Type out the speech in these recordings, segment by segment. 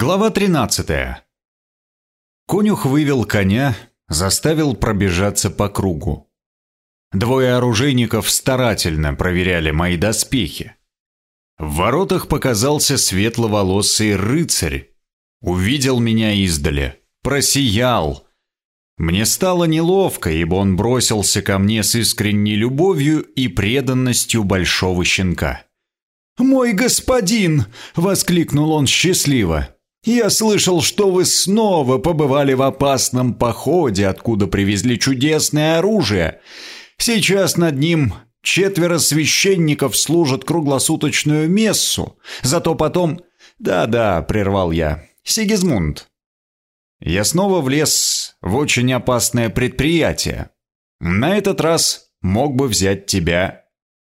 Глава 13. Конюх вывел коня, заставил пробежаться по кругу. Двое оружейников старательно проверяли мои доспехи. В воротах показался светловолосый рыцарь. Увидел меня издали, просиял. Мне стало неловко, ибо он бросился ко мне с искренней любовью и преданностью большого щенка. «Мой господин!» — воскликнул он счастливо. Я слышал, что вы снова побывали в опасном походе, откуда привезли чудесное оружие. Сейчас над ним четверо священников служат круглосуточную мессу, зато потом... Да-да, прервал я. Сигизмунд. Я снова влез в очень опасное предприятие. На этот раз мог бы взять тебя.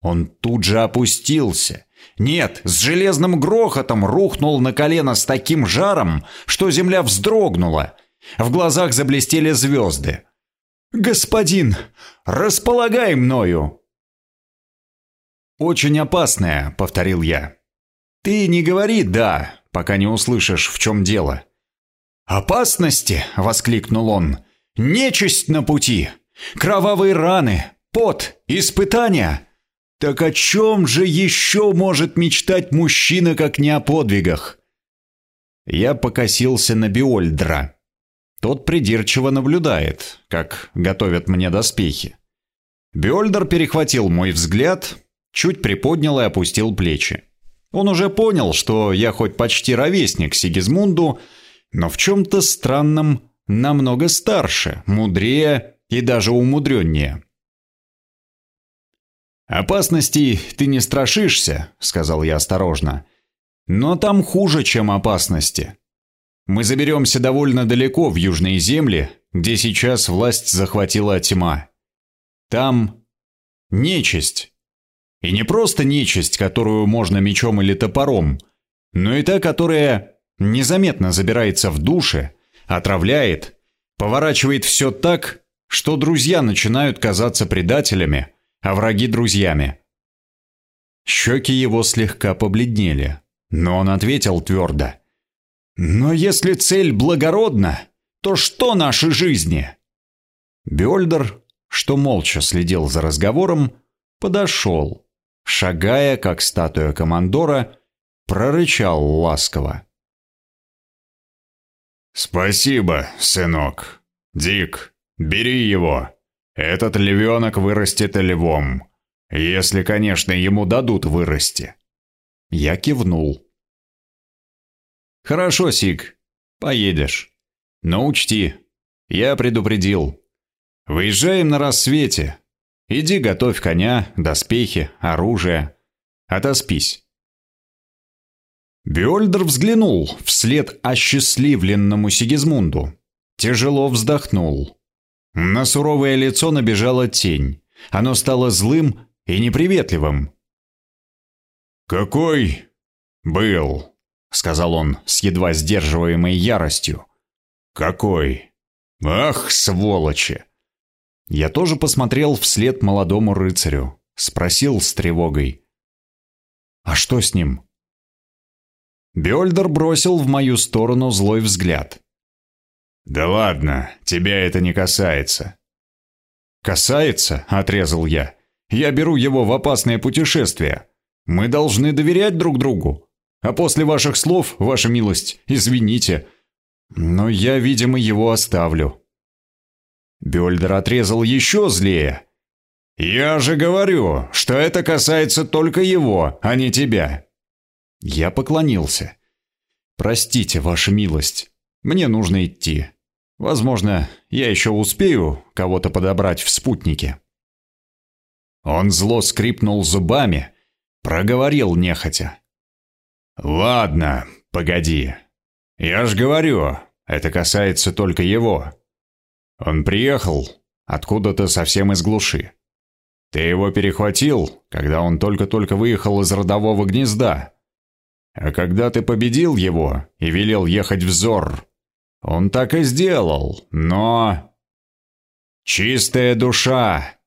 Он тут же опустился нет, с железным грохотом рухнул на колено с таким жаром, что земля вздрогнула. В глазах заблестели звезды. «Господин, располагай мною!» «Очень опасная», — повторил я. «Ты не говори «да», пока не услышишь, в чем дело». «Опасности!» — воскликнул он. «Нечисть на пути! Кровавые раны, пот, испытания!» Так о чем же еще может мечтать мужчина, как не о подвигах? Я покосился на Биольдра. Тот придирчиво наблюдает, как готовят мне доспехи. Биольдер перехватил мой взгляд, чуть приподнял и опустил плечи. Он уже понял, что я хоть почти ровесник Сигизмунду, но в чем-то странном намного старше, мудрее и даже умудреннее. «Опасностей ты не страшишься», — сказал я осторожно. «Но там хуже, чем опасности. Мы заберемся довольно далеко в южные земли, где сейчас власть захватила тьма. Там нечисть. И не просто нечисть, которую можно мечом или топором, но и та, которая незаметно забирается в души, отравляет, поворачивает все так, что друзья начинают казаться предателями, а враги друзьями. Щеки его слегка побледнели, но он ответил твердо. «Но если цель благородна, то что наши жизни?» Бёльдер, что молча следил за разговором, подошел, шагая, как статуя командора, прорычал ласково. «Спасибо, сынок. Дик, бери его. Этот львенок вырастет львом. Если, конечно, ему дадут вырасти. Я кивнул. Хорошо, Сик, поедешь. Но учти, я предупредил. Выезжаем на рассвете. Иди готовь коня, доспехи, оружие. Отоспись. Бёльдер взглянул вслед осчастливленному Сигизмунду. Тяжело вздохнул. На суровое лицо набежала тень. Оно стало злым и неприветливым. «Какой был?» — сказал он с едва сдерживаемой яростью. «Какой? Ах, сволочи!» Я тоже посмотрел вслед молодому рыцарю. Спросил с тревогой. «А что с ним?» Бёльдер бросил в мою сторону злой взгляд. «Да ладно, тебя это не касается». «Касается?» – отрезал я. «Я беру его в опасное путешествие. Мы должны доверять друг другу. А после ваших слов, ваша милость, извините, но я, видимо, его оставлю». Бёльдер отрезал еще злее. «Я же говорю, что это касается только его, а не тебя». Я поклонился. «Простите, ваша милость». Мне нужно идти. Возможно, я еще успею кого-то подобрать в спутнике. Он зло скрипнул зубами, проговорил нехотя. «Ладно, погоди. Я ж говорю, это касается только его. Он приехал откуда-то совсем из глуши. Ты его перехватил, когда он только-только выехал из родового гнезда. А когда ты победил его и велел ехать в Зор, он так и сделал, но... Чистая душа!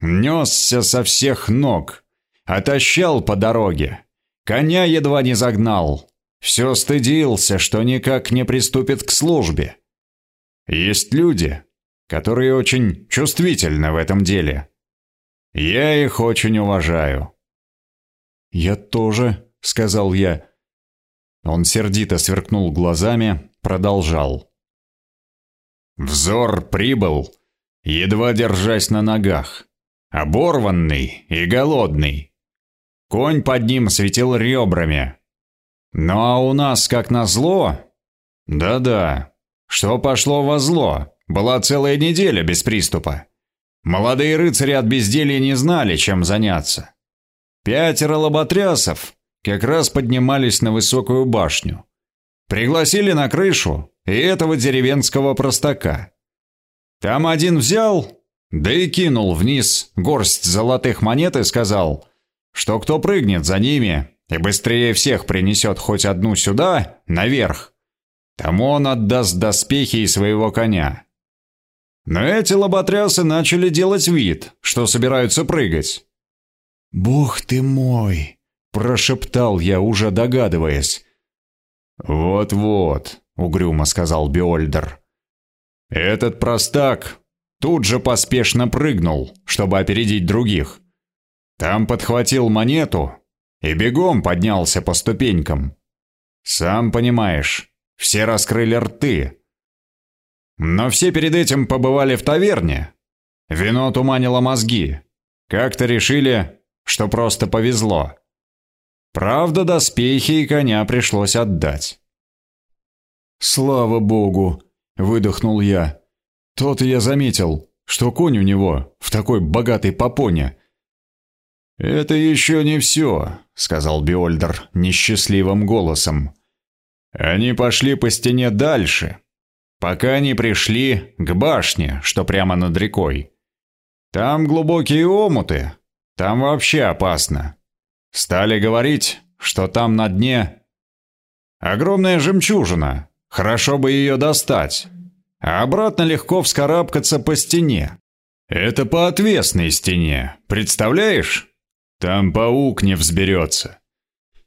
Несся со всех ног, отощал по дороге, коня едва не загнал. все стыдился, что никак не приступит к службе. Есть люди, которые очень чувствительны в этом деле. Я их очень уважаю. «Я тоже», — сказал я. Он сердито сверкнул глазами, продолжал. Взор прибыл, едва держась на ногах, оборванный и голодный. Конь под ним светил ребрами. Ну а у нас, как назло... Да-да, что пошло во зло, была целая неделя без приступа. Молодые рыцари от безделья не знали, чем заняться. Пятеро лоботрясов как раз поднимались на высокую башню. Пригласили на крышу и этого деревенского простака. Там один взял, да и кинул вниз горсть золотых монет и сказал, что кто прыгнет за ними и быстрее всех принесет хоть одну сюда, наверх, тому он отдаст доспехи и своего коня. Но эти лоботрясы начали делать вид, что собираются прыгать. «Бог ты мой!» – прошептал я, уже догадываясь. «Вот-вот», – угрюмо сказал Биольдер. «Этот простак тут же поспешно прыгнул, чтобы опередить других. Там подхватил монету и бегом поднялся по ступенькам. Сам понимаешь, все раскрыли рты, но все перед этим побывали в таверне. Вино туманило мозги. Как-то решили, что просто повезло. Правда, доспехи и коня пришлось отдать. «Слава богу!» – выдохнул я. Тот я заметил, что конь у него в такой богатой попоне. «Это еще не все», – сказал Биольдер несчастливым голосом. «Они пошли по стене дальше, пока они пришли к башне, что прямо над рекой. Там глубокие омуты, там вообще опасно. Стали говорить, что там на дне огромная жемчужина, хорошо бы ее достать, а обратно легко вскарабкаться по стене. Это по отвесной стене, представляешь? Там паук не взберется.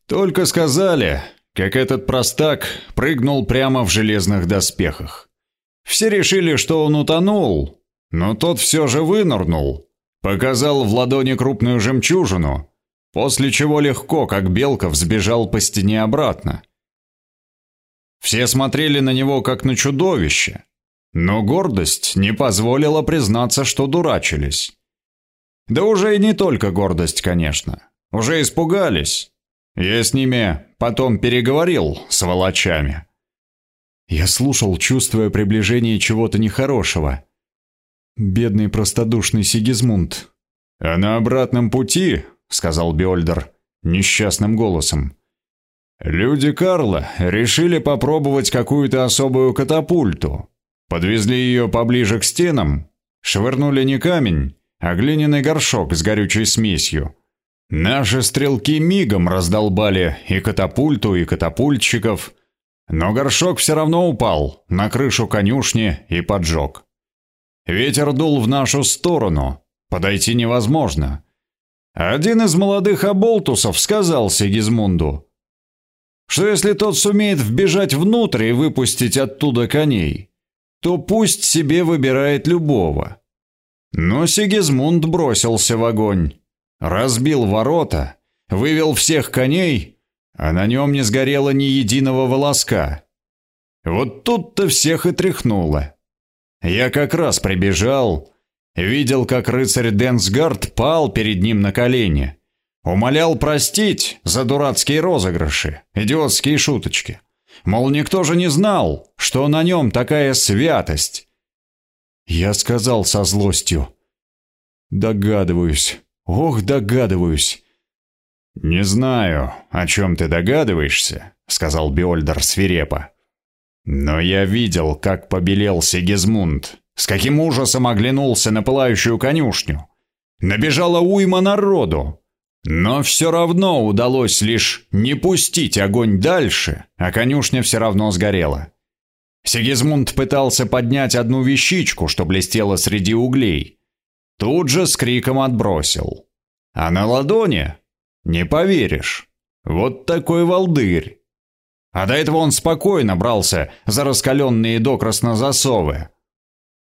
Только сказали, как этот простак прыгнул прямо в железных доспехах. Все решили, что он утонул, но тот все же вынырнул, показал в ладони крупную жемчужину, после чего легко, как белка, взбежал по стене обратно. Все смотрели на него как на чудовище, но гордость не позволила признаться, что дурачились. Да уже и не только гордость, конечно. Уже испугались. Я с ними потом переговорил, с волочами. Я слушал, чувствуя приближение чего-то нехорошего. Бедный простодушный Сигизмунд. «А на обратном пути», — сказал Бёльдер несчастным голосом, «люди Карла решили попробовать какую-то особую катапульту. Подвезли ее поближе к стенам, швырнули не камень, а глиняный горшок с горючей смесью. Наши стрелки мигом раздолбали и катапульту, и катапультщиков, но горшок все равно упал на крышу конюшни и поджег. Ветер дул в нашу сторону, подойти невозможно. Один из молодых оболтусов сказал Сигизмунду, что если тот сумеет вбежать внутрь и выпустить оттуда коней, то пусть себе выбирает любого. Но Сигизмунд бросился в огонь разбил ворота, вывел всех коней, а на нем не сгорело ни единого волоска. Вот тут-то всех и тряхнуло. Я как раз прибежал, видел, как рыцарь Денсгард пал перед ним на колени, умолял простить за дурацкие розыгрыши, идиотские шуточки. Мол, никто же не знал, что на нем такая святость. Я сказал со злостью. Догадываюсь, Ох, догадываюсь. Не знаю, о чем ты догадываешься, сказал Биольдер свирепо. Но я видел, как побелел Сигизмунд, с каким ужасом оглянулся на пылающую конюшню. Набежала уйма народу, но все равно удалось лишь не пустить огонь дальше, а конюшня все равно сгорела. Сигизмунд пытался поднять одну вещичку, что блестела среди углей, Тут же с криком отбросил. А на ладони? Не поверишь. Вот такой волдырь. а до этого он спокойно брался за раскаленные докрасно засовы.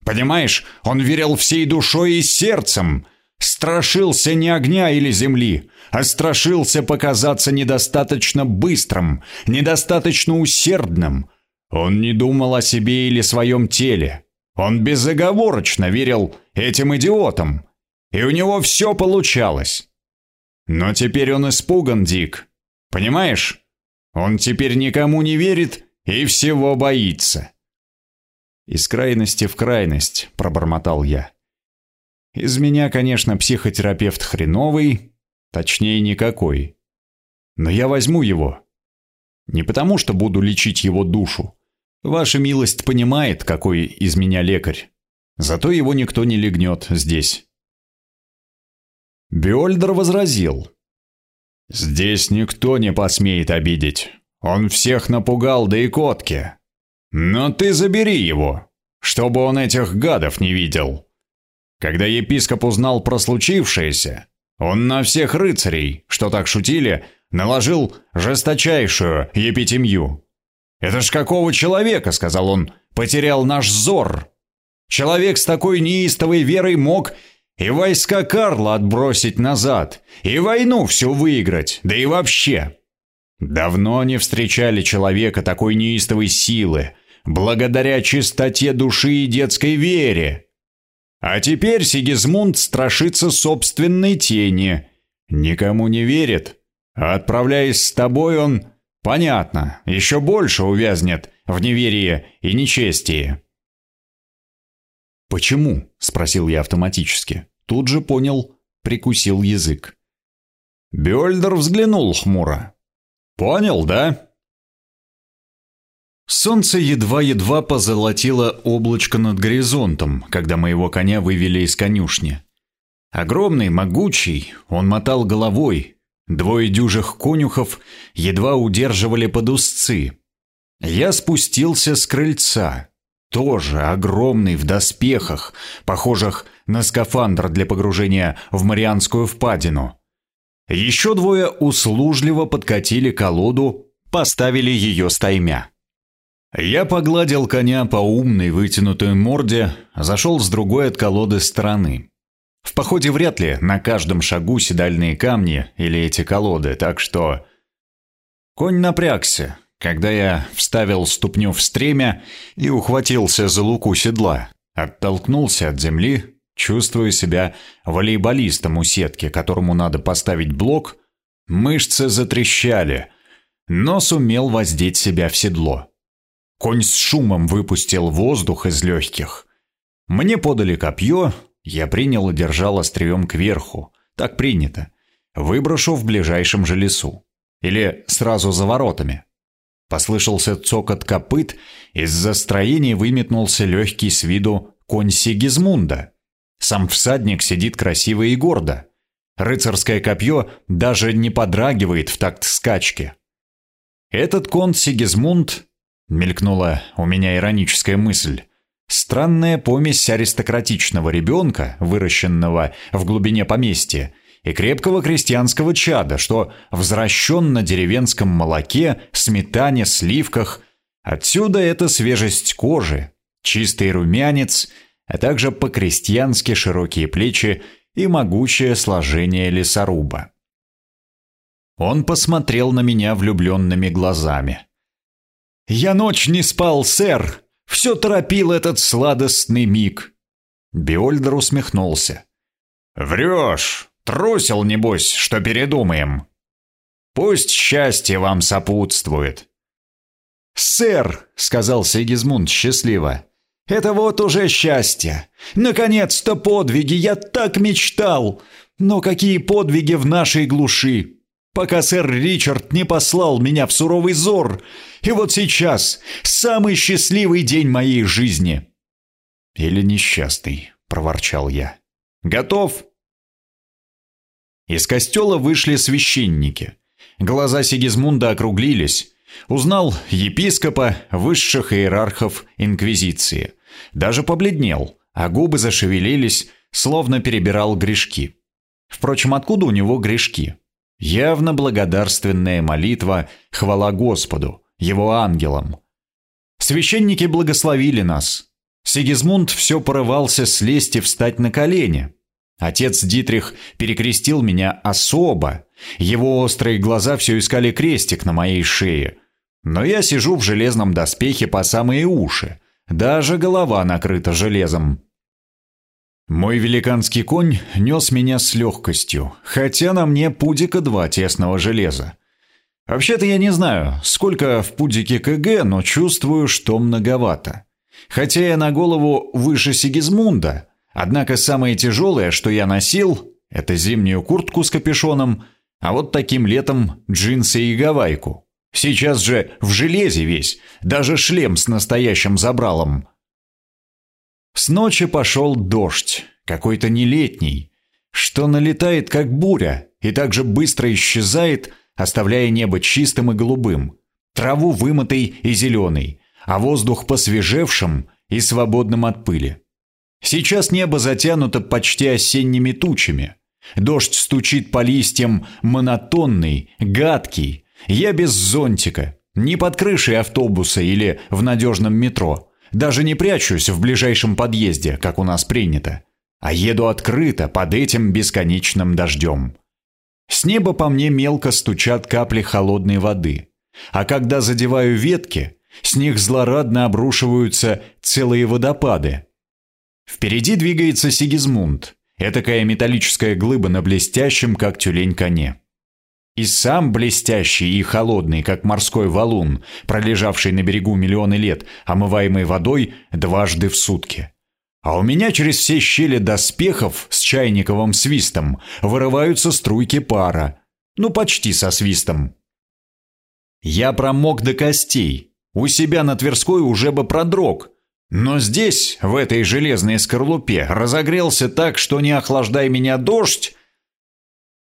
Понимаешь, он верил всей душой и сердцем, страшился не огня или земли, а страшился показаться недостаточно быстрым, недостаточно усердным. Он не думал о себе или своем теле. Он безоговорочно верил этим идиотам, и у него все получалось. Но теперь он испуган, Дик. Понимаешь? Он теперь никому не верит и всего боится. Из крайности в крайность, пробормотал я. Из меня, конечно, психотерапевт хреновый, точнее никакой. Но я возьму его. Не потому, что буду лечить его душу. Ваша милость понимает, какой из меня лекарь. Зато его никто не легнет здесь. Бёльдер возразил. «Здесь никто не посмеет обидеть. Он всех напугал, да и котки. Но ты забери его, чтобы он этих гадов не видел». Когда епископ узнал про случившееся, он на всех рыцарей, что так шутили, наложил жесточайшую епитемью. «Это ж какого человека, — сказал он, — потерял наш зор? Человек с такой неистовой верой мог и войска Карла отбросить назад, и войну всю выиграть, да и вообще. Давно не встречали человека такой неистовой силы, благодаря чистоте души и детской вере. А теперь Сигизмунд страшится собственной тени, никому не верит, отправляясь с тобой он, понятно, еще больше увязнет в неверии и нечестии. «Почему?» – спросил я автоматически. Тут же понял, прикусил язык. Бёльдер взглянул хмуро. «Понял, да?» Солнце едва-едва позолотило облачко над горизонтом, когда моего коня вывели из конюшни. Огромный, могучий, он мотал головой. Двое дюжих конюхов едва удерживали под узцы. Я спустился с крыльца тоже огромный в доспехах, похожих на скафандр для погружения в Марианскую впадину. Еще двое услужливо подкатили колоду, поставили ее стаймя. Я погладил коня по умной вытянутой морде, зашел с другой от колоды стороны. В походе вряд ли на каждом шагу седальные камни или эти колоды, так что... Конь напрягся, когда я вставил ступню в стремя и ухватился за луку седла, оттолкнулся от земли, чувствуя себя волейболистом у сетки, которому надо поставить блок, мышцы затрещали, но сумел воздеть себя в седло. Конь с шумом выпустил воздух из легких. Мне подали копье, я принял и держал острием кверху. Так принято. Выброшу в ближайшем же лесу. Или сразу за воротами. Послышался цокот копыт, из-за строения выметнулся легкий с виду конь Сигизмунда. Сам всадник сидит красиво и гордо. Рыцарское копье даже не подрагивает в такт скачки. Этот конь Сигизмунд, мелькнула у меня ироническая мысль, странная помесь аристократичного ребенка, выращенного в глубине поместья, и крепкого крестьянского чада, что взращен на деревенском молоке, сметане, сливках. Отсюда эта свежесть кожи, чистый румянец, а также по-крестьянски широкие плечи и могучее сложение лесоруба. Он посмотрел на меня влюбленными глазами. «Я ночь не спал, сэр! Все торопил этот сладостный миг!» Биольдер усмехнулся. «Врешь! Трусил, небось, что передумаем. Пусть счастье вам сопутствует. «Сэр», — сказал Сигизмунд счастливо, — «это вот уже счастье. Наконец-то подвиги, я так мечтал. Но какие подвиги в нашей глуши? Пока сэр Ричард не послал меня в суровый зор. И вот сейчас самый счастливый день моей жизни». «Или несчастный», — проворчал я. «Готов?» Из костела вышли священники. Глаза Сигизмунда округлились. Узнал епископа, высших иерархов Инквизиции. Даже побледнел, а губы зашевелились, словно перебирал грешки. Впрочем, откуда у него грешки? Явно благодарственная молитва «Хвала Господу», его ангелом. Священники благословили нас. Сигизмунд все порывался слезть и встать на колени. Отец Дитрих перекрестил меня особо. Его острые глаза все искали крестик на моей шее. Но я сижу в железном доспехе по самые уши. Даже голова накрыта железом. Мой великанский конь нес меня с легкостью, хотя на мне пудика два тесного железа. Вообще-то я не знаю, сколько в пудике КГ, но чувствую, что многовато. Хотя я на голову выше Сигизмунда, однако самое тяжелое, что я носил, это зимнюю куртку с капюшоном, а вот таким летом джинсы и гавайку. Сейчас же в железе весь, даже шлем с настоящим забралом. С ночи пошел дождь, какой-то нелетний, что налетает как буря и так же быстро исчезает, оставляя небо чистым и голубым, траву вымытой и зеленой, а воздух посвежевшим и свободным от пыли. Сейчас небо затянуто почти осенними тучами. Дождь стучит по листьям монотонный, гадкий. Я без зонтика, не под крышей автобуса или в надежном метро. Даже не прячусь в ближайшем подъезде, как у нас принято, а еду открыто под этим бесконечным дождем. С неба по мне мелко стучат капли холодной воды, а когда задеваю ветки, с них злорадно обрушиваются целые водопады. Впереди двигается Сигизмунд, этакая металлическая глыба на блестящем, как тюлень, коне. И сам блестящий и холодный, как морской валун, пролежавший на берегу миллионы лет, омываемый водой дважды в сутки. А у меня через все щели доспехов с чайниковым свистом вырываются струйки пара. Ну, почти со свистом. Я промок до костей. У себя на Тверской уже бы продрог. Но здесь, в этой железной скорлупе, разогрелся так, что не охлаждай меня дождь,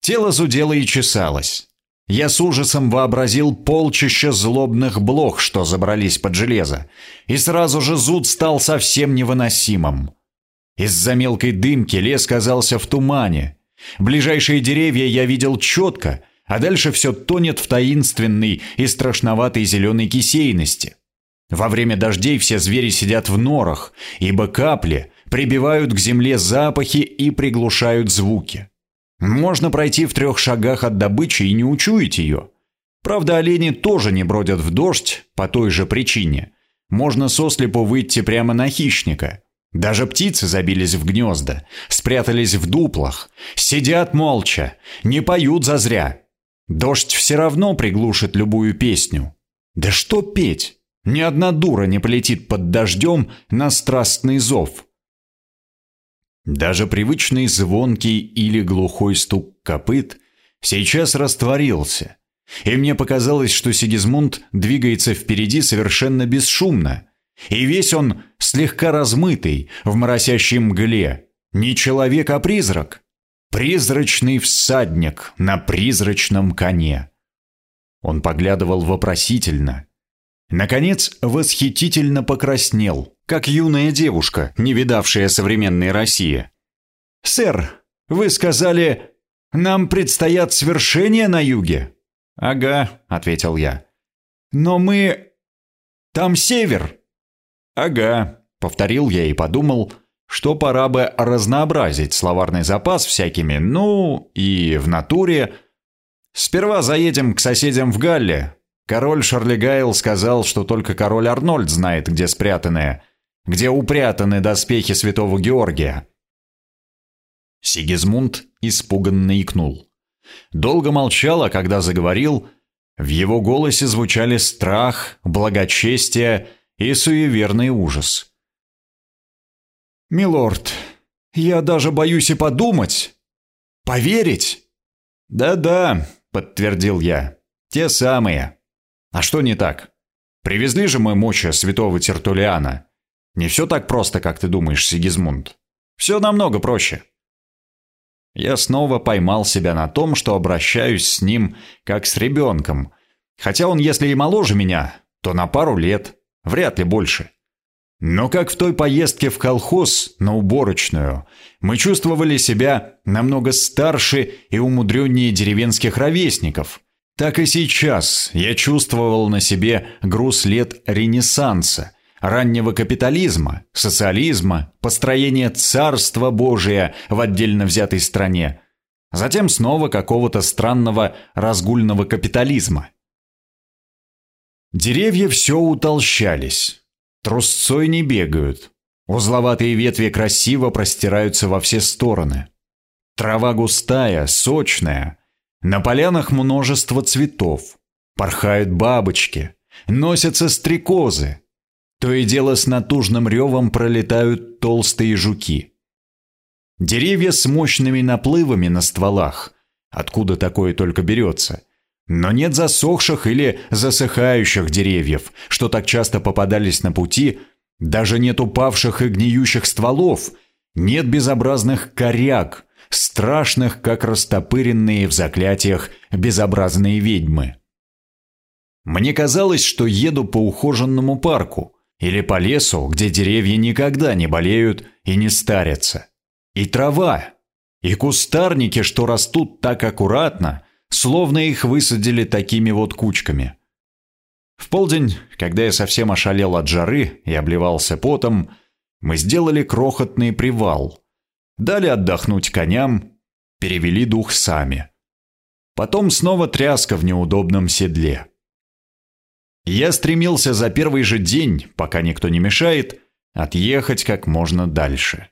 тело зудело и чесалось. Я с ужасом вообразил полчища злобных блох, что забрались под железо, и сразу же зуд стал совсем невыносимым. Из-за мелкой дымки лес казался в тумане. Ближайшие деревья я видел четко, а дальше все тонет в таинственной и страшноватой зеленой кисейности. Во время дождей все звери сидят в норах, ибо капли прибивают к земле запахи и приглушают звуки. Можно пройти в трех шагах от добычи и не учуять ее. Правда, олени тоже не бродят в дождь по той же причине. Можно сослепу выйти прямо на хищника. Даже птицы забились в гнезда, спрятались в дуплах, сидят молча, не поют зазря. Дождь все равно приглушит любую песню. Да что петь? Ни одна дура не полетит под дождем на страстный зов. Даже привычный звонкий или глухой стук копыт сейчас растворился, и мне показалось, что Сигизмунд двигается впереди совершенно бесшумно, и весь он слегка размытый в моросящей мгле, не человек, а призрак, призрачный всадник на призрачном коне. Он поглядывал вопросительно. Наконец, восхитительно покраснел, как юная девушка, не видавшая современной России. «Сэр, вы сказали, нам предстоят свершения на юге?» «Ага», — ответил я. «Но мы... Там север». «Ага», — повторил я и подумал, что пора бы разнообразить словарный запас всякими, ну, и в натуре. Сперва заедем к соседям в Галле. Король Шарлигайл сказал, что только король Арнольд знает, где спрятанное где упрятаны доспехи святого Георгия. Сигизмунд испуганно икнул. Долго молчал, а когда заговорил, в его голосе звучали страх, благочестие и суеверный ужас. «Милорд, я даже боюсь и подумать. Поверить?» «Да-да», — подтвердил я, — «те самые. А что не так? Привезли же мы мочи святого Тертулиана. Не все так просто, как ты думаешь, Сигизмунд. Все намного проще. Я снова поймал себя на том, что обращаюсь с ним как с ребенком. Хотя он, если и моложе меня, то на пару лет, вряд ли больше. Но как в той поездке в колхоз на уборочную, мы чувствовали себя намного старше и умудреннее деревенских ровесников, Так и сейчас я чувствовал на себе груз лет Ренессанса, раннего капитализма, социализма, построения Царства Божия в отдельно взятой стране, затем снова какого-то странного разгульного капитализма. Деревья все утолщались, трусцой не бегают, узловатые ветви красиво простираются во все стороны. Трава густая, сочная, на полянах множество цветов, порхают бабочки, носятся стрекозы, то и дело с натужным ревом пролетают толстые жуки. Деревья с мощными наплывами на стволах, откуда такое только берется. Но нет засохших или засыхающих деревьев, что так часто попадались на пути, даже нет упавших и гниющих стволов, нет безобразных коряк, страшных, как растопыренные в заклятиях безобразные ведьмы. Мне казалось, что еду по ухоженному парку, или по лесу, где деревья никогда не болеют и не старятся. И трава, и кустарники, что растут так аккуратно, словно их высадили такими вот кучками. В полдень, когда я совсем ошалел от жары и обливался потом, мы сделали крохотный привал. Дали отдохнуть коням, перевели дух сами. Потом снова тряска в неудобном седле. Я стремился за первый же день, пока никто не мешает, отъехать как можно дальше.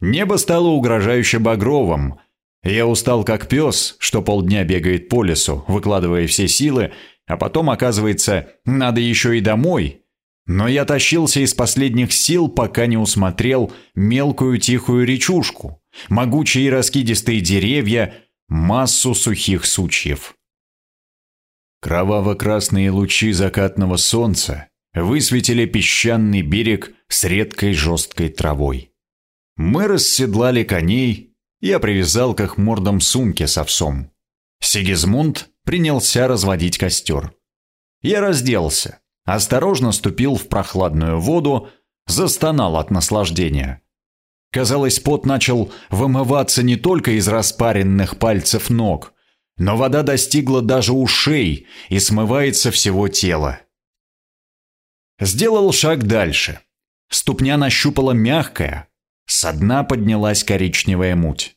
Небо стало угрожающе багровым. Я устал как пес, что полдня бегает по лесу, выкладывая все силы, а потом, оказывается, надо еще и домой. Но я тащился из последних сил, пока не усмотрел мелкую тихую речушку, могучие раскидистые деревья, массу сухих сучьев. Кроваво-красные лучи закатного солнца высветили песчаный берег с редкой жесткой травой. Мы расседлали коней, я привязал к их мордам сумки с овсом. Сигизмунд принялся разводить костер. Я разделся, осторожно ступил в прохладную воду, застонал от наслаждения. Казалось, пот начал вымываться не только из распаренных пальцев ног, но вода достигла даже ушей и смывается всего тела. Сделал шаг дальше. Ступня нащупала мягкая, со дна поднялась коричневая муть.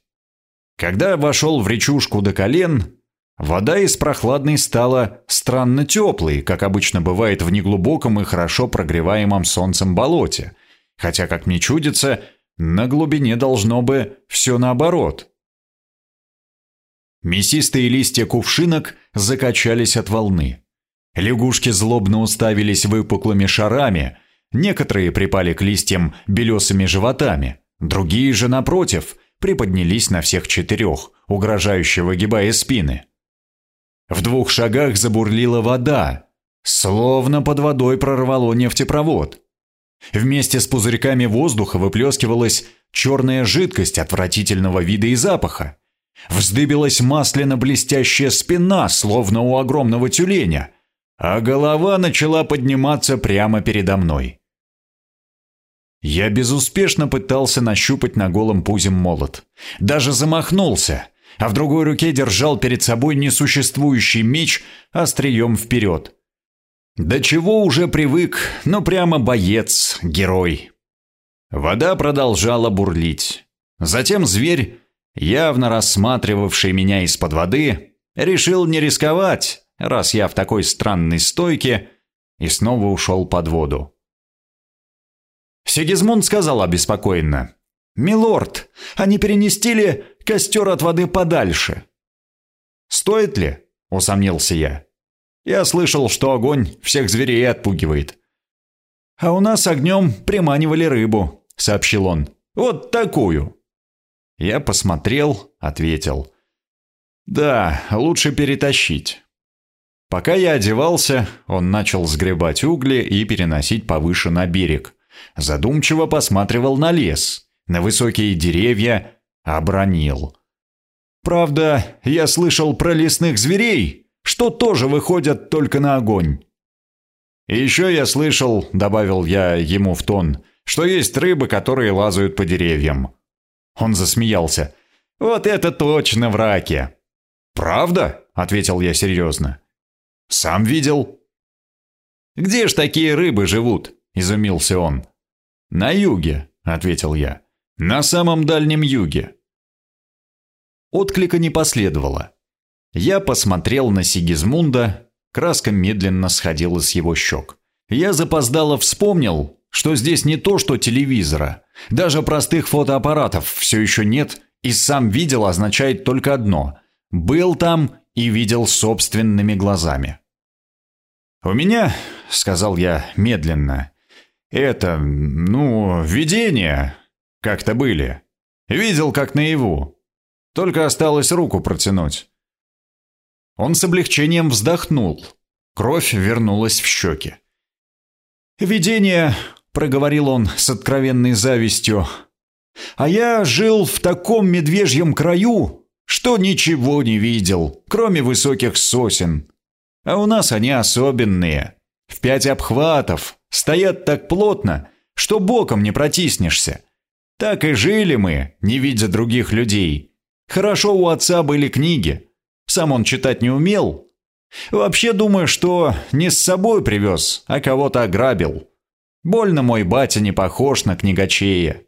Когда вошел в речушку до колен, вода из прохладной стала странно теплой, как обычно бывает в неглубоком и хорошо прогреваемом солнцем болоте, хотя, как мне чудится, на глубине должно бы все наоборот. Мясистые листья кувшинок закачались от волны. Лягушки злобно уставились выпуклыми шарами, некоторые припали к листьям белесыми животами, другие же, напротив, приподнялись на всех четырех, угрожающе выгибая спины. В двух шагах забурлила вода, словно под водой прорвало нефтепровод. Вместе с пузырьками воздуха выплескивалась черная жидкость отвратительного вида и запаха. Вздыбилась масляно-блестящая спина, словно у огромного тюленя, а голова начала подниматься прямо передо мной. Я безуспешно пытался нащупать на голом пузе молот. Даже замахнулся, а в другой руке держал перед собой несуществующий меч острием вперед. До чего уже привык, но прямо боец, герой. Вода продолжала бурлить. Затем зверь явно рассматривавший меня из-под воды, решил не рисковать, раз я в такой странной стойке, и снова ушел под воду. Сигизмунд сказал обеспокоенно. «Милорд, не перенести ли костер от воды подальше?» «Стоит ли?» — усомнился я. «Я слышал, что огонь всех зверей отпугивает». «А у нас огнем приманивали рыбу», — сообщил он. «Вот такую». Я посмотрел, ответил. «Да, лучше перетащить». Пока я одевался, он начал сгребать угли и переносить повыше на берег. Задумчиво посматривал на лес, на высокие деревья, обронил. «Правда, я слышал про лесных зверей, что тоже выходят только на огонь». «И еще я слышал», — добавил я ему в тон, — «что есть рыбы, которые лазают по деревьям». Он засмеялся. «Вот это точно в раке!» «Правда?» — ответил я серьезно. «Сам видел». «Где ж такие рыбы живут?» — изумился он. «На юге», — ответил я. «На самом дальнем юге». Отклика не последовало. Я посмотрел на Сигизмунда, краска медленно сходила с его щек. Я запоздало вспомнил, что здесь не то что телевизора, даже простых фотоаппаратов все еще нет, и сам видел означает только одно – был там и видел собственными глазами. «У меня», — сказал я медленно, — «это, ну, видения как-то были. Видел как наяву. Только осталось руку протянуть». Он с облегчением вздохнул. Кровь вернулась в щеки. «Видение», — проговорил он с откровенной завистью, — «а я жил в таком медвежьем краю, что ничего не видел, кроме высоких сосен. А у нас они особенные, в пять обхватов, стоят так плотно, что боком не протиснешься. Так и жили мы, не видя других людей. Хорошо у отца были книги. Сам он читать не умел, Вообще думаю, что не с собой привез, а кого-то ограбил. Больно мой батя не похож на книгачея.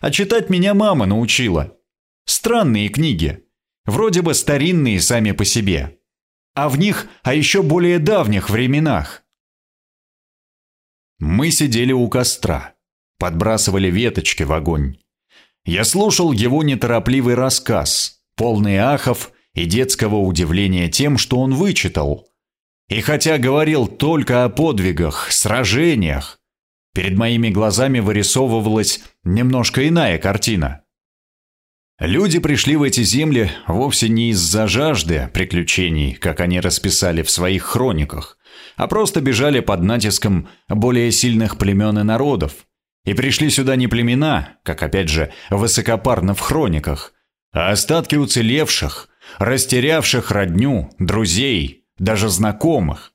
А читать меня мама научила. Странные книги. Вроде бы старинные сами по себе. А в них о еще более давних временах. Мы сидели у костра, подбрасывали веточки в огонь. Я слушал его неторопливый рассказ, полный ахов и детского удивления тем, что он вычитал. И хотя говорил только о подвигах, сражениях, перед моими глазами вырисовывалась немножко иная картина. Люди пришли в эти земли вовсе не из-за жажды приключений, как они расписали в своих хрониках, а просто бежали под натиском более сильных племен и народов. И пришли сюда не племена, как опять же высокопарно в хрониках, а остатки уцелевших, растерявших родню, друзей, даже знакомых.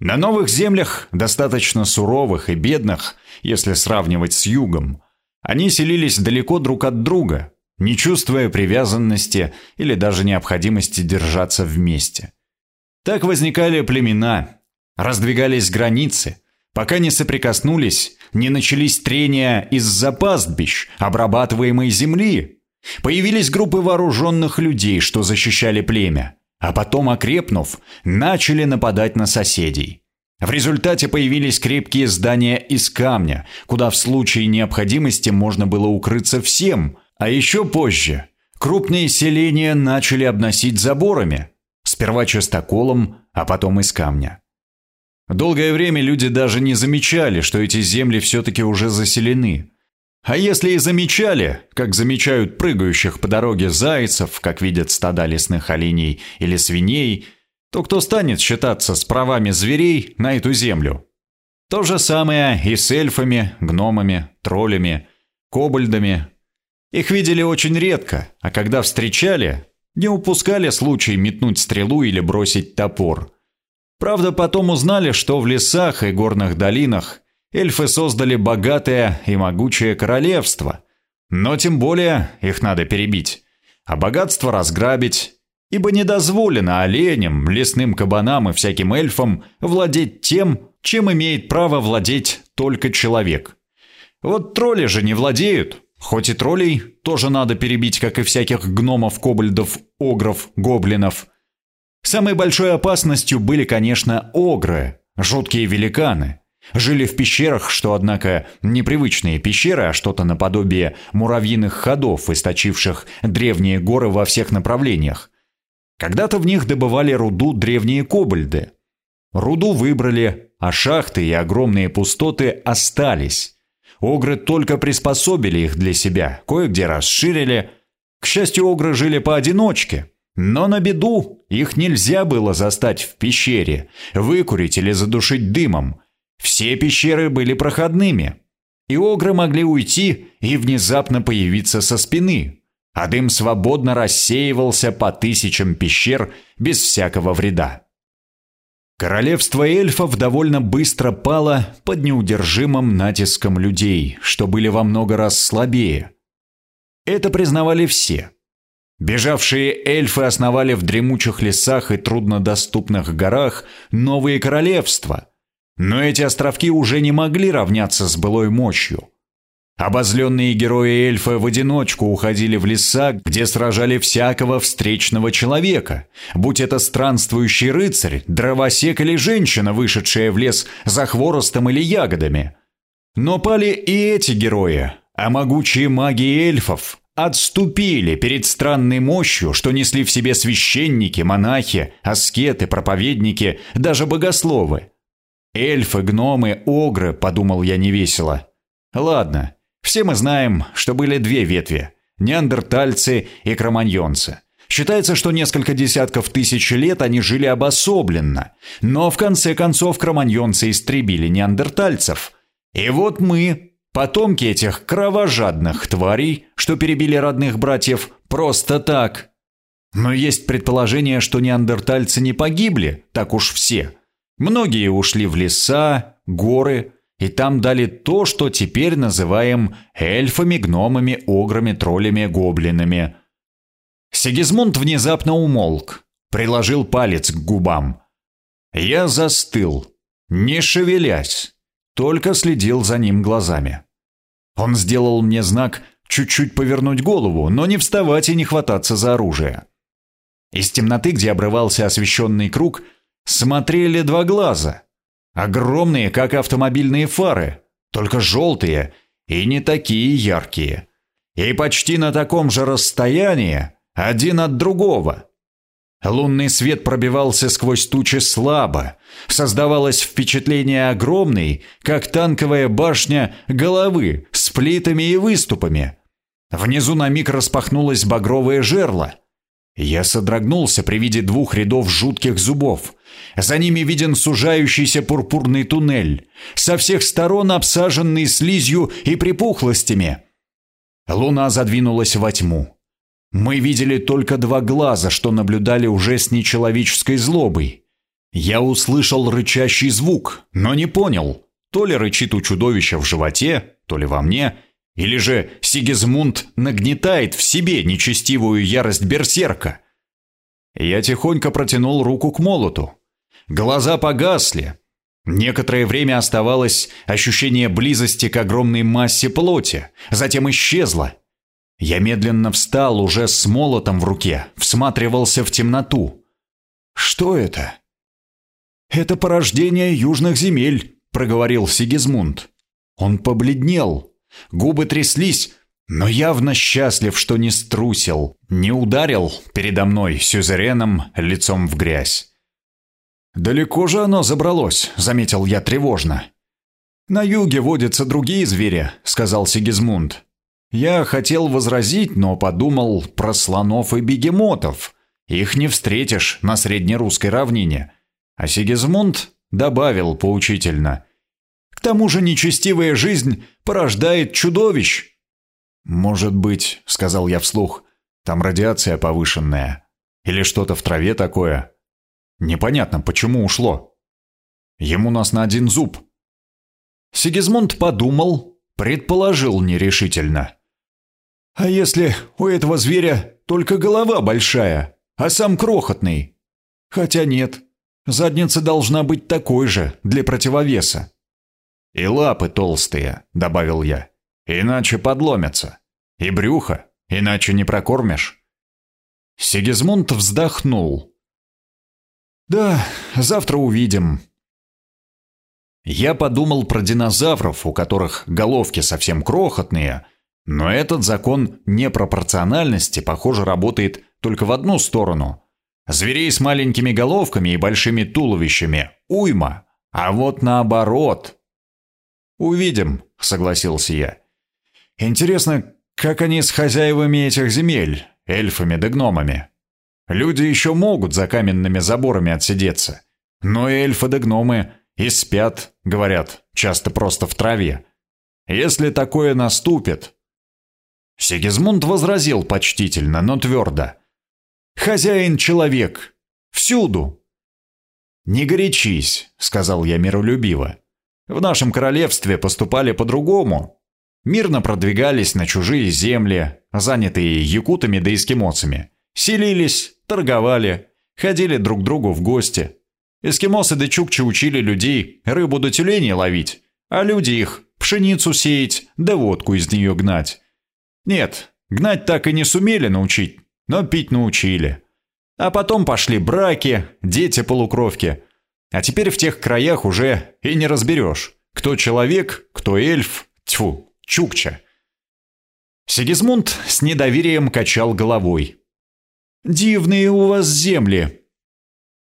На новых землях, достаточно суровых и бедных, если сравнивать с югом, они селились далеко друг от друга, не чувствуя привязанности или даже необходимости держаться вместе. Так возникали племена, раздвигались границы, пока не соприкоснулись, не начались трения из-за пастбищ, обрабатываемой земли, Появились группы вооруженных людей, что защищали племя, а потом, окрепнув, начали нападать на соседей. В результате появились крепкие здания из камня, куда в случае необходимости можно было укрыться всем, а еще позже крупные селения начали обносить заборами, сперва частоколом, а потом из камня. Долгое время люди даже не замечали, что эти земли все-таки уже заселены, а если и замечали, как замечают прыгающих по дороге зайцев, как видят стада лесных оленей или свиней, то кто станет считаться с правами зверей на эту землю? То же самое и с эльфами, гномами, троллями, кобальдами. Их видели очень редко, а когда встречали, не упускали случай метнуть стрелу или бросить топор. Правда, потом узнали, что в лесах и горных долинах эльфы создали богатое и могучее королевство. Но тем более их надо перебить, а богатство разграбить, ибо не дозволено оленям, лесным кабанам и всяким эльфам владеть тем, чем имеет право владеть только человек. Вот тролли же не владеют, хоть и троллей тоже надо перебить, как и всяких гномов, кобальдов, огров, гоблинов. Самой большой опасностью были, конечно, огры, жуткие великаны, Жили в пещерах, что, однако, непривычные пещеры, а что-то наподобие муравьиных ходов, источивших древние горы во всех направлениях. Когда-то в них добывали руду древние кобальды. Руду выбрали, а шахты и огромные пустоты остались. Огры только приспособили их для себя, кое-где расширили. К счастью, огры жили поодиночке. Но на беду их нельзя было застать в пещере, выкурить или задушить дымом – все пещеры были проходными, и огры могли уйти и внезапно появиться со спины, а дым свободно рассеивался по тысячам пещер без всякого вреда. Королевство эльфов довольно быстро пало под неудержимым натиском людей, что были во много раз слабее. Это признавали все. Бежавшие эльфы основали в дремучих лесах и труднодоступных горах новые королевства. Но эти островки уже не могли равняться с былой мощью. Обозленные герои эльфа в одиночку уходили в леса, где сражали всякого встречного человека, будь это странствующий рыцарь, дровосек или женщина, вышедшая в лес за хворостом или ягодами. Но пали и эти герои, а могучие маги эльфов отступили перед странной мощью, что несли в себе священники, монахи, аскеты, проповедники, даже богословы. Эльфы, гномы, огры, подумал я невесело. Ладно, все мы знаем, что были две ветви – неандертальцы и кроманьонцы. Считается, что несколько десятков тысяч лет они жили обособленно, но в конце концов кроманьонцы истребили неандертальцев. И вот мы, потомки этих кровожадных тварей, что перебили родных братьев просто так. Но есть предположение, что неандертальцы не погибли, так уж все. Многие ушли в леса, горы, и там дали то, что теперь называем эльфами, гномами, ограми, троллями, гоблинами. Сигизмунд внезапно умолк, приложил палец к губам. Я застыл, не шевелясь, только следил за ним глазами. Он сделал мне знак чуть-чуть повернуть голову, но не вставать и не хвататься за оружие. Из темноты, где обрывался освещенный круг, смотрели два глаза — Огромные, как автомобильные фары, только желтые и не такие яркие. И почти на таком же расстоянии, один от другого. Лунный свет пробивался сквозь тучи слабо. Создавалось впечатление огромной, как танковая башня, головы с плитами и выступами. Внизу на миг распахнулось багровое жерло. Я содрогнулся при виде двух рядов жутких зубов. За ними виден сужающийся пурпурный туннель, со всех сторон обсаженный слизью и припухлостями. Луна задвинулась во тьму. Мы видели только два глаза, что наблюдали уже с нечеловеческой злобой. Я услышал рычащий звук, но не понял, то ли рычит у чудовища в животе, то ли во мне – или же Сигизмунд нагнетает в себе нечестивую ярость берсерка? Я тихонько протянул руку к молоту. Глаза погасли. Некоторое время оставалось ощущение близости к огромной массе плоти, затем исчезло. Я медленно встал уже с молотом в руке, всматривался в темноту. Что это? Это порождение южных земель, проговорил Сигизмунд. Он побледнел, Губы тряслись, но явно счастлив, что не струсил, не ударил передо мной сюзереном лицом в грязь. «Далеко же оно забралось», — заметил я тревожно. «На юге водятся другие звери», — сказал Сигизмунд. «Я хотел возразить, но подумал про слонов и бегемотов. Их не встретишь на среднерусской равнине». А Сигизмунд добавил поучительно. К тому же нечестивая жизнь порождает чудовищ. Может быть, сказал я вслух, там радиация повышенная или что-то в траве такое. Непонятно, почему ушло. Ему нас на один зуб. Сигизмунд подумал, предположил нерешительно. А если у этого зверя только голова большая, а сам крохотный? Хотя нет, задница должна быть такой же для противовеса. «И лапы толстые», — добавил я. «Иначе подломятся. И брюхо, иначе не прокормишь». Сигизмунд вздохнул. «Да, завтра увидим». Я подумал про динозавров, у которых головки совсем крохотные, но этот закон непропорциональности, похоже, работает только в одну сторону. Зверей с маленькими головками и большими туловищами – уйма, а вот наоборот – «Увидим», — согласился я. «Интересно, как они с хозяевами этих земель, эльфами да гномами? Люди еще могут за каменными заборами отсидеться, но эльфы да гномы и спят, говорят, часто просто в траве. Если такое наступит...» Сигизмунд возразил почтительно, но твердо. «Хозяин человек. Всюду». «Не горячись», — сказал я миролюбиво. В нашем королевстве поступали по-другому. Мирно продвигались на чужие земли, занятые якутами да эскимоцами. Селились, торговали, ходили друг к другу в гости. Эскимосы да чукчи учили людей рыбу до тюленей ловить, а люди их пшеницу сеять да водку из нее гнать. Нет, гнать так и не сумели научить, но пить научили. А потом пошли браки, дети-полукровки. А теперь в тех краях уже и не разберешь, кто человек, кто эльф, тьфу, чукча. Сигизмунд с недоверием качал головой. «Дивные у вас земли».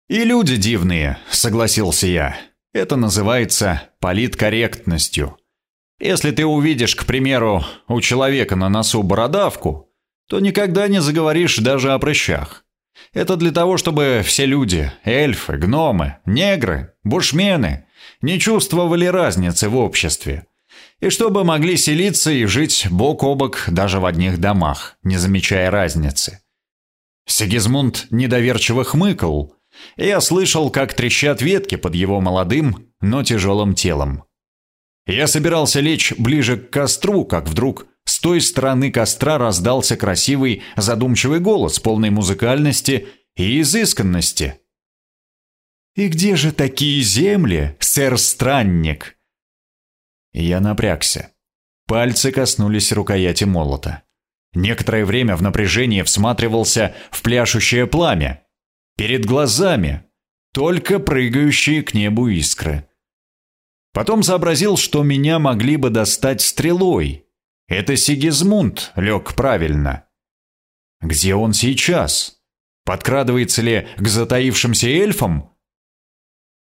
«И люди дивные», — согласился я. «Это называется политкорректностью. Если ты увидишь, к примеру, у человека на носу бородавку, то никогда не заговоришь даже о прыщах. Это для того, чтобы все люди, эльфы, гномы, негры, бушмены, не чувствовали разницы в обществе. И чтобы могли селиться и жить бок о бок даже в одних домах, не замечая разницы. Сигизмунд недоверчиво хмыкал. Я слышал, как трещат ветки под его молодым, но тяжелым телом. Я собирался лечь ближе к костру, как вдруг с той стороны костра раздался красивый, задумчивый голос, полной музыкальности и изысканности. «И где же такие земли, сэр-странник?» Я напрягся. Пальцы коснулись рукояти молота. Некоторое время в напряжении всматривался в пляшущее пламя. Перед глазами только прыгающие к небу искры. Потом сообразил, что меня могли бы достать стрелой, это Сигизмунд лег правильно. Где он сейчас? Подкрадывается ли к затаившимся эльфам?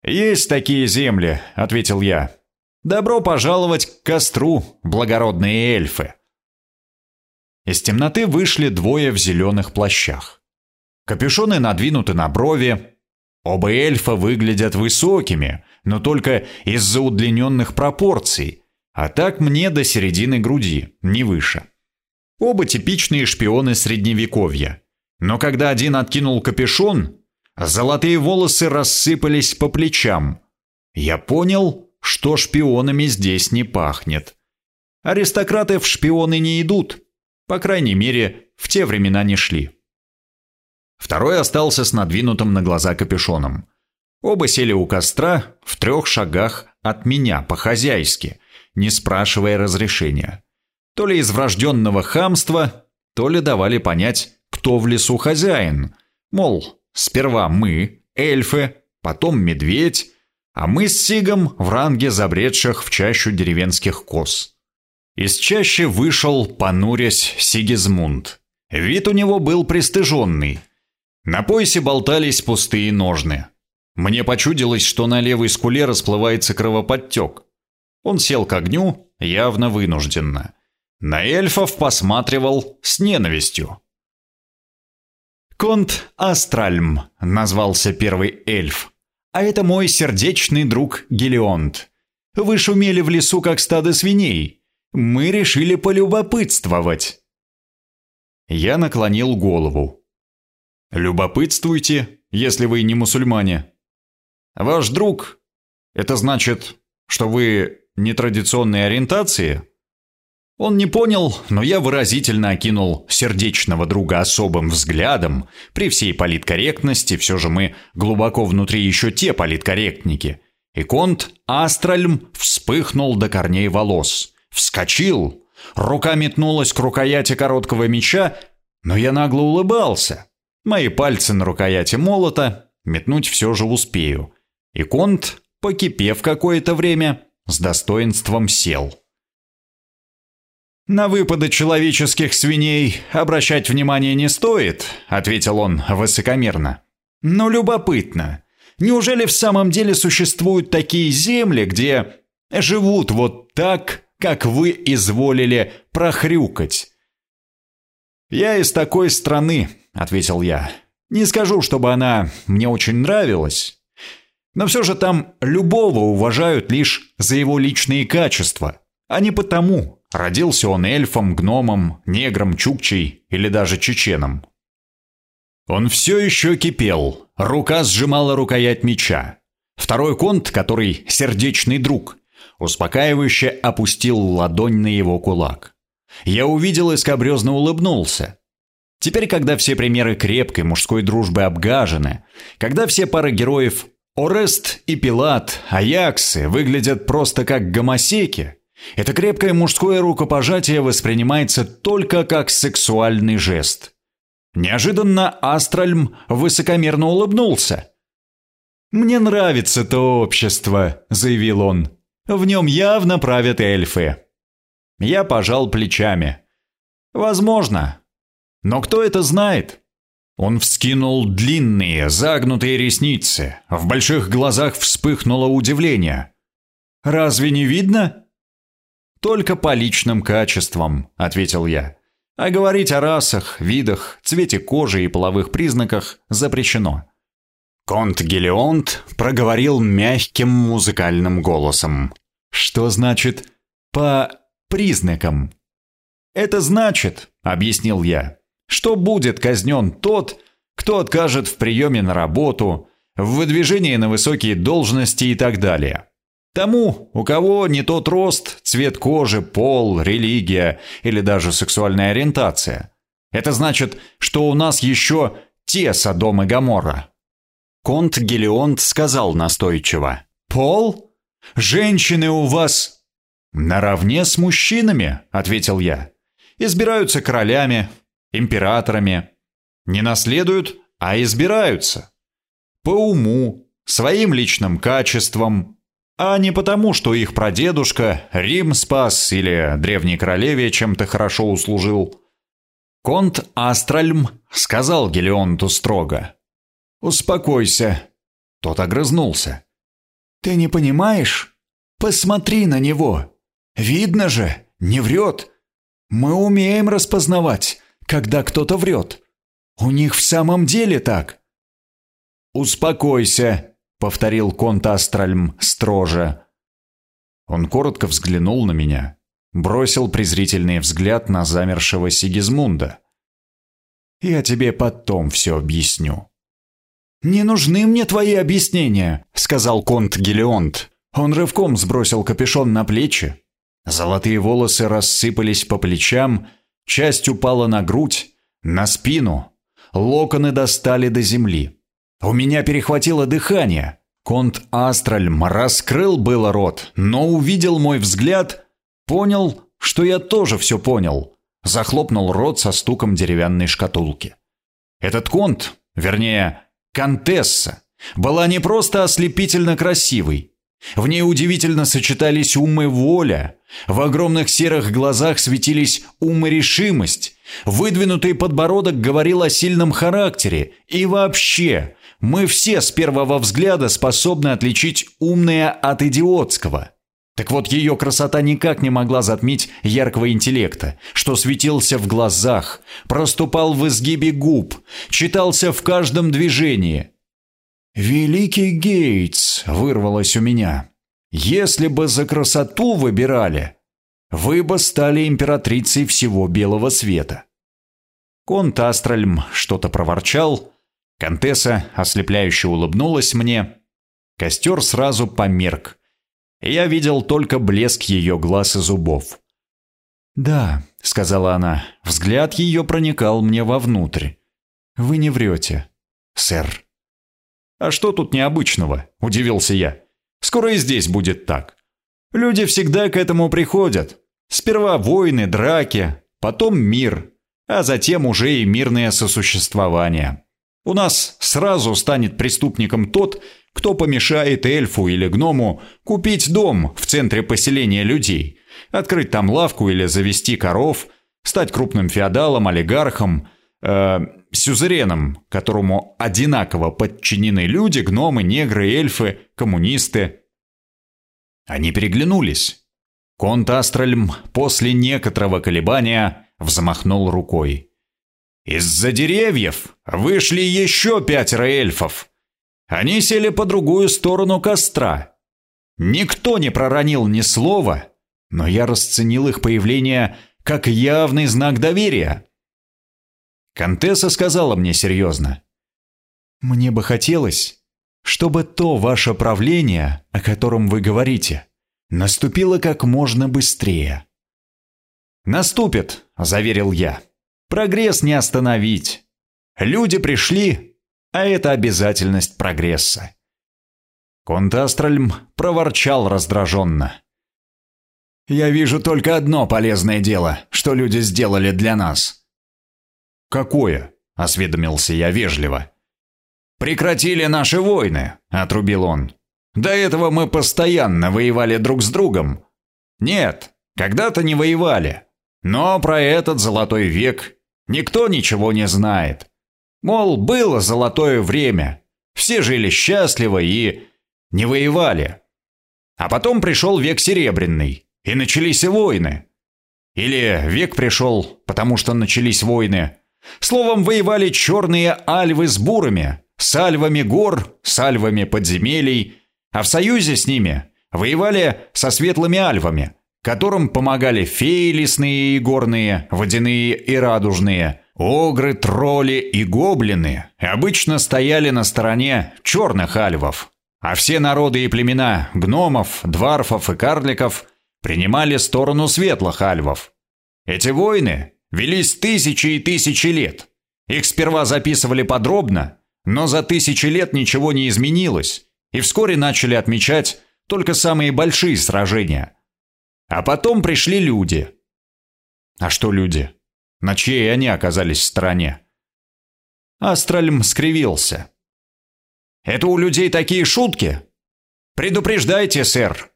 «Есть такие земли», — ответил я. «Добро пожаловать к костру, благородные эльфы». Из темноты вышли двое в зеленых плащах. Капюшоны надвинуты на брови. Оба эльфа выглядят высокими, но только из-за удлиненных пропорций, а так мне до середины груди, не выше. Оба типичные шпионы средневековья. Но когда один откинул капюшон, золотые волосы рассыпались по плечам. Я понял, что шпионами здесь не пахнет. Аристократы в шпионы не идут. По крайней мере, в те времена не шли. Второй остался с надвинутым на глаза капюшоном. Оба сели у костра в трех шагах от меня по-хозяйски – не спрашивая разрешения. То ли из врожденного хамства, то ли давали понять, кто в лесу хозяин. Мол, сперва мы, эльфы, потом медведь, а мы с Сигом в ранге забредших в чащу деревенских коз. Из чащи вышел, понурясь, Сигизмунд. Вид у него был пристыженный. На поясе болтались пустые ножны. Мне почудилось, что на левой скуле расплывается кровоподтек. Он сел к огню, явно вынужденно. На эльфов посматривал с ненавистью. «Конт Астральм», — назвался первый эльф. «А это мой сердечный друг Гелионт. Вы шумели в лесу, как стадо свиней. Мы решили полюбопытствовать». Я наклонил голову. «Любопытствуйте, если вы не мусульмане. Ваш друг — это значит, что вы нетрадиционной ориентации? Он не понял, но я выразительно окинул сердечного друга особым взглядом. При всей политкорректности все же мы глубоко внутри еще те политкорректники. И конт Астральм вспыхнул до корней волос. Вскочил. Рука метнулась к рукояти короткого меча, но я нагло улыбался. Мои пальцы на рукояти молота метнуть все же успею. И конт, покипев какое-то время, с достоинством сел. «На выпады человеческих свиней обращать внимание не стоит», — ответил он высокомерно. «Но любопытно. Неужели в самом деле существуют такие земли, где живут вот так, как вы изволили прохрюкать?» «Я из такой страны», — ответил я. «Не скажу, чтобы она мне очень нравилась, но все же там любого уважают лишь за его личные качества, а не потому, родился он эльфом, гномом, негром, чукчей или даже чеченом. Он все еще кипел, рука сжимала рукоять меча. Второй конт, который сердечный друг, успокаивающе опустил ладонь на его кулак. Я увидел и скобрезно улыбнулся. Теперь, когда все примеры крепкой мужской дружбы обгажены, когда все пары героев Орест и Пилат, Аяксы выглядят просто как гомосеки, это крепкое мужское рукопожатие воспринимается только как сексуальный жест. Неожиданно Астральм высокомерно улыбнулся. «Мне нравится то общество», — заявил он. «В нем явно правят эльфы». Я пожал плечами. «Возможно. Но кто это знает?» Он вскинул длинные, загнутые ресницы. В больших глазах вспыхнуло удивление. «Разве не видно?» «Только по личным качествам», — ответил я. «А говорить о расах, видах, цвете кожи и половых признаках запрещено». Конт Гелионт проговорил мягким музыкальным голосом. «Что значит «по признакам»?» «Это значит», — объяснил я, что будет казнен тот, кто откажет в приеме на работу, в выдвижении на высокие должности и так далее. Тому, у кого не тот рост, цвет кожи, пол, религия или даже сексуальная ориентация. Это значит, что у нас еще те Содом и Гоморра. Конт Гелионт сказал настойчиво. «Пол? Женщины у вас...» «Наравне с мужчинами», — ответил я. «Избираются королями, императорами. Не наследуют, а избираются. По уму, своим личным качествам, а не потому, что их прадедушка Рим спас или древней королеве чем-то хорошо услужил. Конт Астральм сказал Гелионту строго. «Успокойся». Тот огрызнулся. «Ты не понимаешь? Посмотри на него. Видно же, не врет. Мы умеем распознавать когда кто-то врет. У них в самом деле так». «Успокойся», — повторил конт Астральм строже. Он коротко взглянул на меня, бросил презрительный взгляд на замершего Сигизмунда. «Я тебе потом все объясню». «Не нужны мне твои объяснения», — сказал конт Гелионт. Он рывком сбросил капюшон на плечи. Золотые волосы рассыпались по плечам, Часть упала на грудь, на спину. Локоны достали до земли. У меня перехватило дыхание. Конт Астральм раскрыл было рот, но увидел мой взгляд, понял, что я тоже все понял. Захлопнул рот со стуком деревянной шкатулки. Этот конт, вернее, контесса, была не просто ослепительно красивой, в ней удивительно сочетались ум и воля. В огромных серых глазах светились ум и решимость. Выдвинутый подбородок говорил о сильном характере. И вообще, мы все с первого взгляда способны отличить умное от идиотского. Так вот, ее красота никак не могла затмить яркого интеллекта, что светился в глазах, проступал в изгибе губ, читался в каждом движении, «Великий Гейтс!» — вырвалось у меня. «Если бы за красоту выбирали, вы бы стали императрицей всего белого света». Конт Астральм что-то проворчал, Контесса ослепляюще улыбнулась мне. Костер сразу померк. Я видел только блеск ее глаз и зубов. «Да», — сказала она, — взгляд ее проникал мне вовнутрь. «Вы не врете, сэр». «А что тут необычного?» – удивился я. «Скоро и здесь будет так. Люди всегда к этому приходят. Сперва войны, драки, потом мир, а затем уже и мирное сосуществование. У нас сразу станет преступником тот, кто помешает эльфу или гному купить дом в центре поселения людей, открыть там лавку или завести коров, стать крупным феодалом, олигархом – э, сюзереном, которому одинаково подчинены люди, гномы, негры, эльфы, коммунисты. Они переглянулись. Конт Астральм после некоторого колебания взмахнул рукой. Из-за деревьев вышли еще пятеро эльфов. Они сели по другую сторону костра. Никто не проронил ни слова, но я расценил их появление как явный знак доверия. Контесса сказала мне серьезно. «Мне бы хотелось, чтобы то ваше правление, о котором вы говорите, наступило как можно быстрее». «Наступит», — заверил я. Прогресс не остановить. Люди пришли, а это обязательность прогресса. Контастральм проворчал раздраженно. «Я вижу только одно полезное дело, что люди сделали для нас». «Какое?» – осведомился я вежливо. «Прекратили наши войны», – отрубил он. «До этого мы постоянно воевали друг с другом». «Нет, когда-то не воевали. Но про этот золотой век никто ничего не знает. Мол, было золотое время, все жили счастливо и не воевали. А потом пришел век серебряный, и начались войны. Или век пришел, потому что начались войны. Словом, воевали черные альвы с бурами, с альвами гор, с альвами подземелий, а в союзе с ними воевали со светлыми альвами, которым помогали феи лесные и горные, водяные и радужные, огры, тролли и гоблины обычно стояли на стороне черных альвов, а все народы и племена гномов, дварфов и карликов принимали сторону светлых альвов. Эти войны велись тысячи и тысячи лет. Их сперва записывали подробно, но за тысячи лет ничего не изменилось, и вскоре начали отмечать только самые большие сражения. А потом пришли люди. А что люди? На чьей они оказались стороне? Астральм скривился. «Это у людей такие шутки? Предупреждайте, сэр,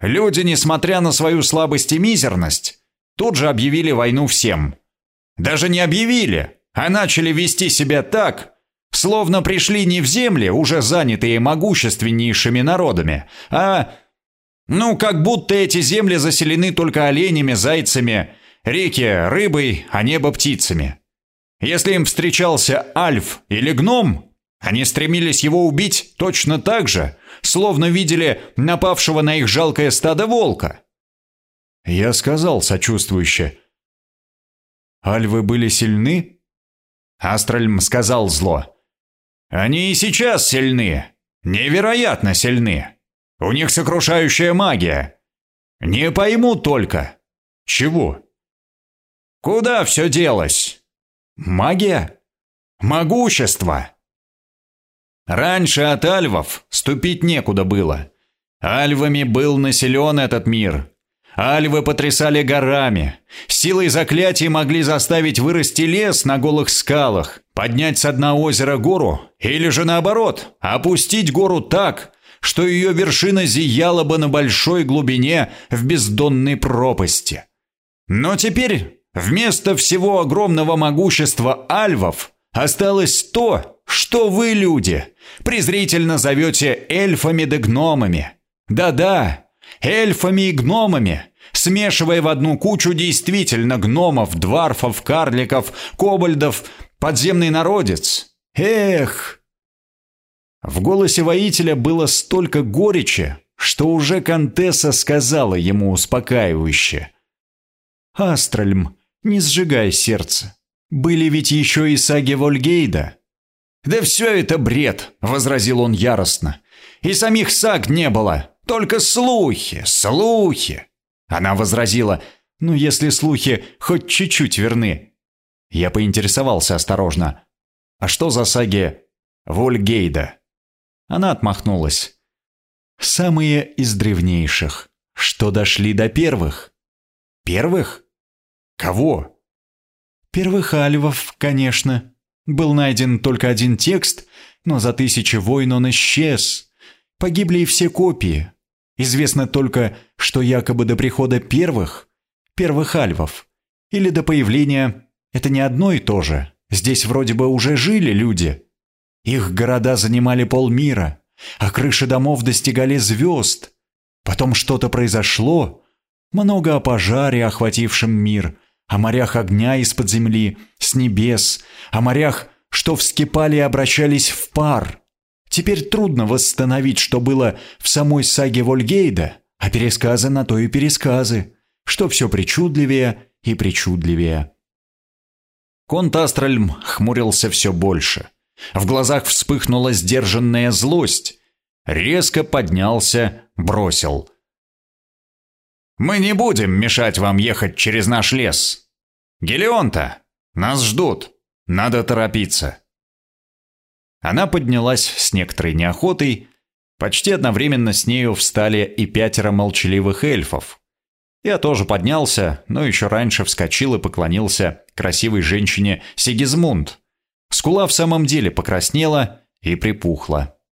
Люди, несмотря на свою слабость и мизерность, тут же объявили войну всем. Даже не объявили, а начали вести себя так, словно пришли не в земли, уже занятые могущественнейшими народами, а... Ну, как будто эти земли заселены только оленями, зайцами, реки рыбой, а небо птицами. Если им встречался альф или гном, они стремились его убить точно так же, словно видели напавшего на их жалкое стадо волка. Я сказал сочувствующе. «Альвы были сильны?» Астральм сказал зло. «Они и сейчас сильны. Невероятно сильны. У них сокрушающая магия. Не пойму только. Чего? Куда все делось? Магия? Могущество!» Раньше от альвов ступить некуда было. Альвами был населен этот мир. Альвы потрясали горами. Силой заклятий могли заставить вырасти лес на голых скалах, поднять с дна озера гору, или же наоборот, опустить гору так, что ее вершина зияла бы на большой глубине в бездонной пропасти. Но теперь вместо всего огромного могущества альвов осталось то, что вы, люди, презрительно зовете эльфами да гномами. Да-да, эльфами и гномами, смешивая в одну кучу действительно гномов, дварфов, карликов, кобальдов, подземный народец. Эх! В голосе воителя было столько горечи, что уже Кантесса сказала ему успокаивающе. «Астральм, не сжигай сердце. Были ведь еще и саги Вольгейда. «Да все это бред!» — возразил он яростно. «И самих саг не было, только слухи, слухи!» Она возразила, «Ну, если слухи хоть чуть-чуть верны». Я поинтересовался осторожно, «А что за саги Вольгейда?» Она отмахнулась. «Самые из древнейших, что дошли до первых». «Первых? Кого?» «Первых альвов, конечно», был найден только один текст, но за тысячи войн он исчез. Погибли и все копии. Известно только, что якобы до прихода первых, первых альвов, или до появления, это не одно и то же. Здесь вроде бы уже жили люди. Их города занимали полмира, а крыши домов достигали звезд. Потом что-то произошло, много о пожаре, охватившем мир – о морях огня из-под земли, с небес, о морях, что вскипали и обращались в пар. Теперь трудно восстановить, что было в самой саге Вольгейда, а пересказы на то и пересказы, что все причудливее и причудливее. Конт Астральм хмурился все больше. В глазах вспыхнула сдержанная злость. Резко поднялся, бросил. Мы не будем мешать вам ехать через наш лес. Гелионта, Нас ждут! Надо торопиться!» Она поднялась с некоторой неохотой, почти одновременно с нею встали и пятеро молчаливых эльфов. Я тоже поднялся, но еще раньше вскочил и поклонился красивой женщине Сигизмунд. Скула в самом деле покраснела и припухла.